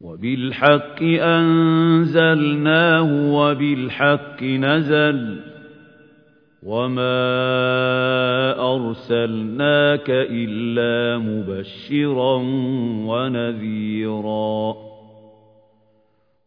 وبالحق أنزلناه وبالحق نزل وما أرسلناك إلا مبشرا ونذيرا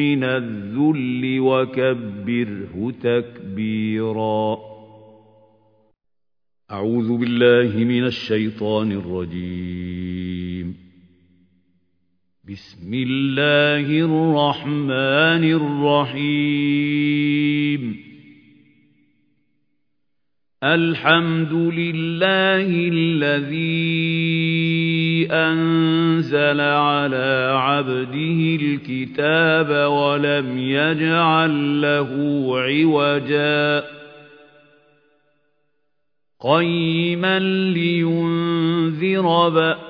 من الذل وكبره تكبيرا. أعوذ بالله من الشيطان الرجيم. بسم الله الرحمن الرحيم. الحمد لله الذي أنزل على عبده الكتاب ولم يجعل له عوجا. قيما لينذر بأس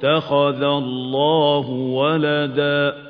اتخذ الله ولدا